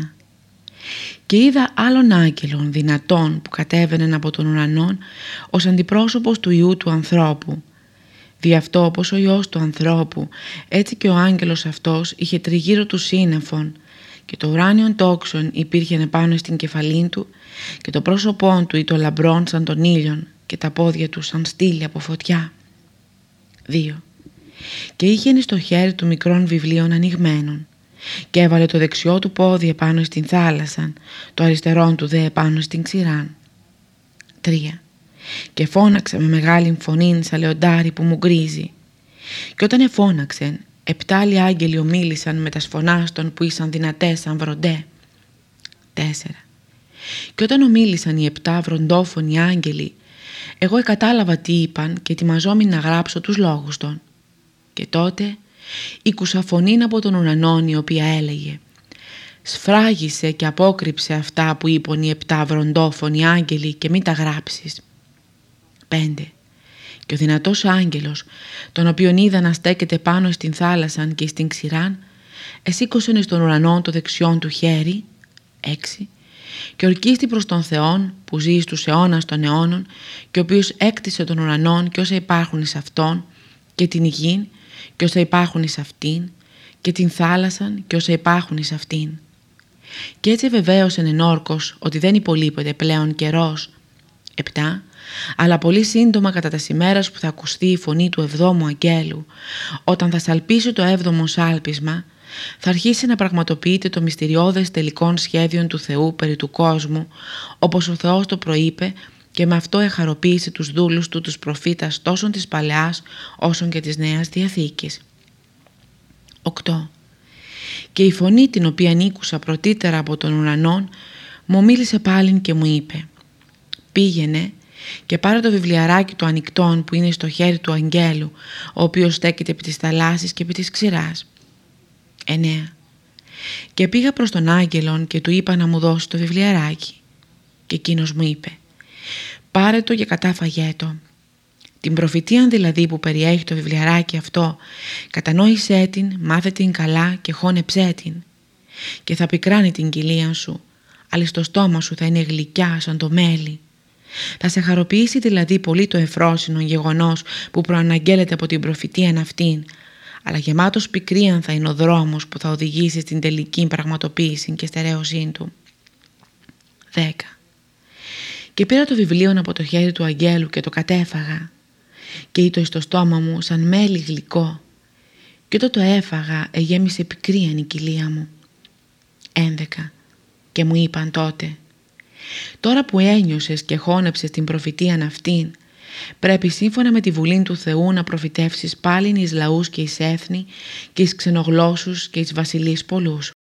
1. Και είδα άλλων άγγελων δυνατών που κατέβαιναν από τον ουρανό ως αντιπρόσωπος του Ιού του ανθρώπου. Δι' αυτό όπως ο Υιός του ανθρώπου, έτσι και ο άγγελος αυτός είχε τριγύρω του σύννεφων και το ουράνιον τόξον υπήρχε πάνω στην κεφαλή του και το πρόσωπό του ήταν λαμπρόν σαν τον ήλιον και τα πόδια του σαν στήλη από φωτιά. 2. Και είχε στο χέρι του μικρών βιβλίων ανοιγμένων και έβαλε το δεξιό του πόδι επάνω στην θάλασσα, το αριστερό του δε επάνω στην ξηράν. 3. Και φώναξε με μεγάλη φωνή σαν λεοντάρι που μου γκρίζει. Και όταν εφώναξε, επτά άλλοι άγγελοι ομίλησαν με τα σφωνάστων που ήσαν δυνατές σαν βροντέ. 4. Και όταν ομίλησαν οι επτά βροντόφωνοι άγγελοι, εγώ κατάλαβα τι είπαν και ετοιμαζόμουν να γράψω τους λόγους των. Και τότε ήκουσα φωνήν από τον ουρανόν η οποία έλεγε «Σφράγισε και απόκρυψε αυτά που είπαν οι επτά βροντόφωνοι άγγελοι και μην τα γράψεις». 5. Και ο δυνατός άγγελος, τον οποίον είδα να στέκεται πάνω στην θάλασσα και στην ξηράν, εσήκωσεν στον ουρανό το δεξιόν του χέρι, 6 και ορκίστη προς τον Θεόν που ζει στους αιώνας των αιώνων και ο οποίος έκτισε τον ουρανόν και όσα υπάρχουν εις αυτόν και την γη και όσα υπάρχουν εις αυτήν και την θάλασσαν και όσα υπάρχουν εις αυτήν. Και έτσι βεβαίωσε εν όρκος ότι δεν υπολείπεται πλέον καιρός. 7. Αλλά πολύ σύντομα κατά τας σημέρας που θα ακουστεί η φωνή του εβδόμου αγγέλου, όταν θα σαλπίσει το έβδομο σάλπισμα, θα αρχίσει να πραγματοποιείται το μυστηριώδες τελικών σχέδιων του Θεού περί του κόσμου, όπως ο Θεός το προείπε και με αυτό εχαροποίησε τους δούλους του τους προφήτας τόσο της Παλαιάς όσο και της Νέας Διαθήκης. 8. Και η φωνή την οποία νίκουσα πρωτήτερα από τον ουρανόν μου μίλησε πάλιν και μου είπε «Πήγαινε και πάρε το βιβλιαράκι του ανοιχτών που είναι στο χέρι του αγγέλου, ο οποίος στέκεται επί της θαλάσσης και επί της ξηράς. 9. Και πήγα προς τον άγγελον και του είπα να μου δώσει το βιβλιαράκι. Και εκείνος μου είπε «Πάρε το και κατάφαγέ το». Την προφητεία δηλαδή που περιέχει το βιβλιαράκι αυτό, κατανόησέ την, μάθε την καλά και χώνεψέ την. Και θα πικράνει την κοιλία σου, αλλά στο στόμα σου θα είναι γλυκιά σαν το μέλι. Θα σε χαροποιήσει δηλαδή πολύ το εφρόσινο γεγονός που προαναγγέλλεται από την προφητεία αυτήν, αλλά γεμάτος πικρίαν θα είναι ο δρόμος που θα οδηγήσει στην τελική πραγματοποίηση και στερέωσή του. 10. Και πήρα το βιβλίο από το χέρι του αγγέλου και το κατέφαγα και ήτο στο στόμα μου σαν μέλι γλυκό και όταν το έφαγα εγέμισε πικρίαν η κοιλία μου. 11. Και μου είπαν τότε «Τώρα που ένιωσες και χώνεψες την προφητείαν αυτήν Πρέπει σύμφωνα με τη βουλή του Θεού να προφητεύσεις πάλιν εις λαούς και εις έθνη και εις ξενογλώσσους και εις βασιλείς πολλούς.